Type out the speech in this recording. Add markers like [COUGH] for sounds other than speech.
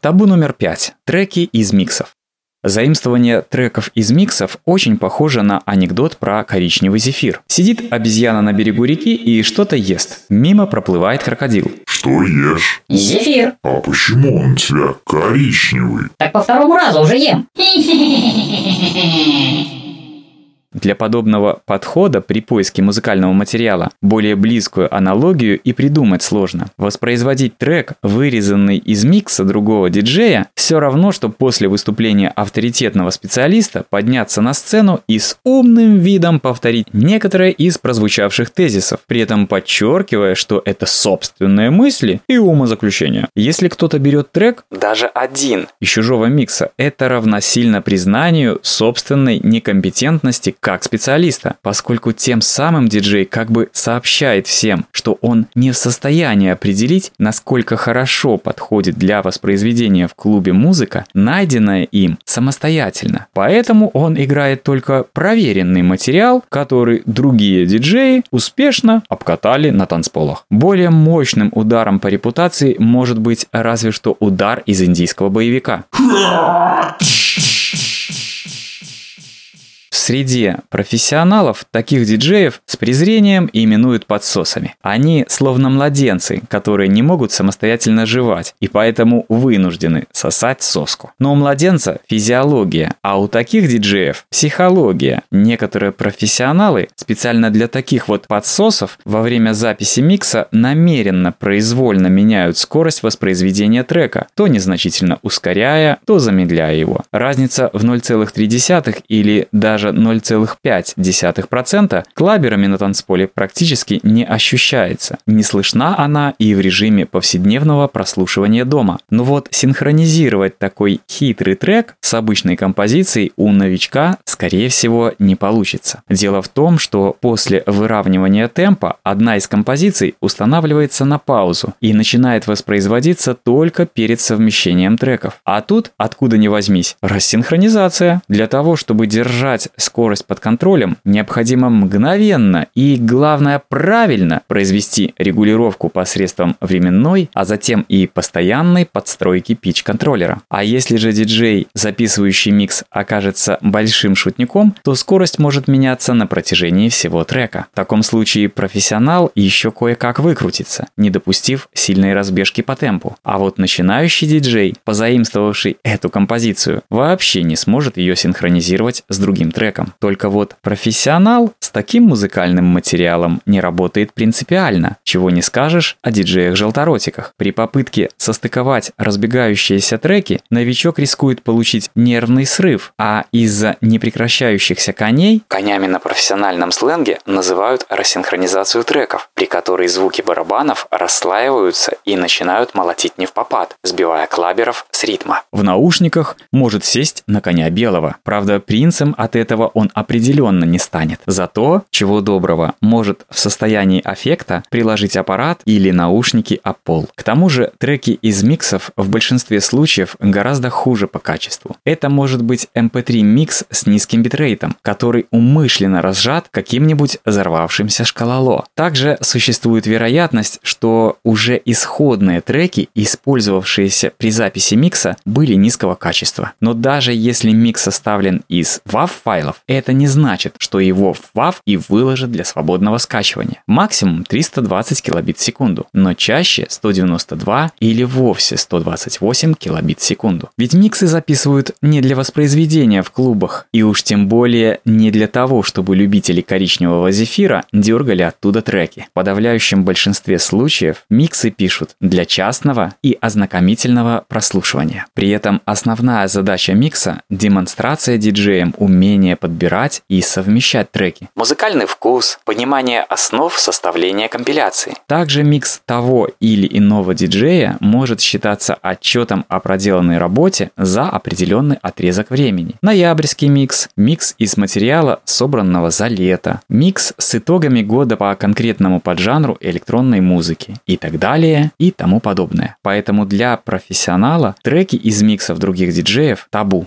Табу номер пять. Треки из миксов. Заимствование треков из миксов очень похоже на анекдот про коричневый зефир. Сидит обезьяна на берегу реки и что-то ест. Мимо проплывает крокодил. Что ешь? Зефир. А почему он у тебя коричневый? Так по второму разу уже ем. [LAUGHS] Для подобного подхода при поиске музыкального материала более близкую аналогию и придумать сложно. Воспроизводить трек, вырезанный из микса другого диджея, все равно, что после выступления авторитетного специалиста подняться на сцену и с умным видом повторить некоторые из прозвучавших тезисов, при этом подчеркивая, что это собственные мысли и умозаключения. Если кто-то берет трек, даже один, из чужого микса, это равносильно признанию собственной некомпетентности как специалиста, поскольку тем самым диджей как бы сообщает всем, что он не в состоянии определить, насколько хорошо подходит для воспроизведения в клубе музыка, найденная им самостоятельно. Поэтому он играет только проверенный материал, который другие диджеи успешно обкатали на танцполах. Более мощным ударом по репутации может быть разве что удар из индийского боевика. [LAUGHS] В среде профессионалов таких диджеев с презрением именуют подсосами. Они словно младенцы, которые не могут самостоятельно жевать и поэтому вынуждены сосать соску. Но у младенца физиология, а у таких диджеев психология. Некоторые профессионалы специально для таких вот подсосов во время записи микса намеренно произвольно меняют скорость воспроизведения трека, то незначительно ускоряя, то замедляя его. Разница в 0,3 или даже 0,5% клаберами на танцполе практически не ощущается. Не слышна она и в режиме повседневного прослушивания дома. Но вот синхронизировать такой хитрый трек с обычной композицией у новичка, скорее всего, не получится. Дело в том, что после выравнивания темпа одна из композиций устанавливается на паузу и начинает воспроизводиться только перед совмещением треков. А тут, откуда ни возьмись, рассинхронизация. Для того, чтобы держать скорость под контролем, необходимо мгновенно и, главное, правильно произвести регулировку посредством временной, а затем и постоянной подстройки пич-контроллера. А если же диджей, записывающий микс, окажется большим шутником, то скорость может меняться на протяжении всего трека. В таком случае профессионал еще кое-как выкрутится, не допустив сильной разбежки по темпу. А вот начинающий диджей, позаимствовавший эту композицию, вообще не сможет ее синхронизировать с другим треком треком. Только вот профессионал с таким музыкальным материалом не работает принципиально, чего не скажешь о диджеях-желторотиках. При попытке состыковать разбегающиеся треки, новичок рискует получить нервный срыв, а из-за непрекращающихся коней, конями на профессиональном сленге называют рассинхронизацию треков, при которой звуки барабанов расслаиваются и начинают молотить не в попад, сбивая клаберов с ритма. В наушниках может сесть на коня белого. Правда, принцем от этого этого он определенно не станет. Зато, чего доброго, может в состоянии аффекта приложить аппарат или наушники о пол. К тому же треки из миксов в большинстве случаев гораздо хуже по качеству. Это может быть MP3 эм микс с низким битрейтом, который умышленно разжат каким-нибудь взорвавшимся шкалало. Также существует вероятность, что уже исходные треки, использовавшиеся при записи микса, были низкого качества. Но даже если микс составлен из WAV-файлов, файлов. Это не значит, что его в WAV и выложат для свободного скачивания. Максимум 320 килобит в секунду, но чаще 192 или вовсе 128 килобит в секунду. Ведь миксы записывают не для воспроизведения в клубах, и уж тем более не для того, чтобы любители коричневого зефира дергали оттуда треки. В подавляющем большинстве случаев миксы пишут для частного и ознакомительного прослушивания. При этом основная задача микса – демонстрация диджеем умения подбирать и совмещать треки. Музыкальный вкус, понимание основ составления компиляции. Также микс того или иного диджея может считаться отчетом о проделанной работе за определенный отрезок времени. Ноябрьский микс, микс из материала, собранного за лето, микс с итогами года по конкретному поджанру электронной музыки и так далее и тому подобное. Поэтому для профессионала треки из миксов других диджеев табу.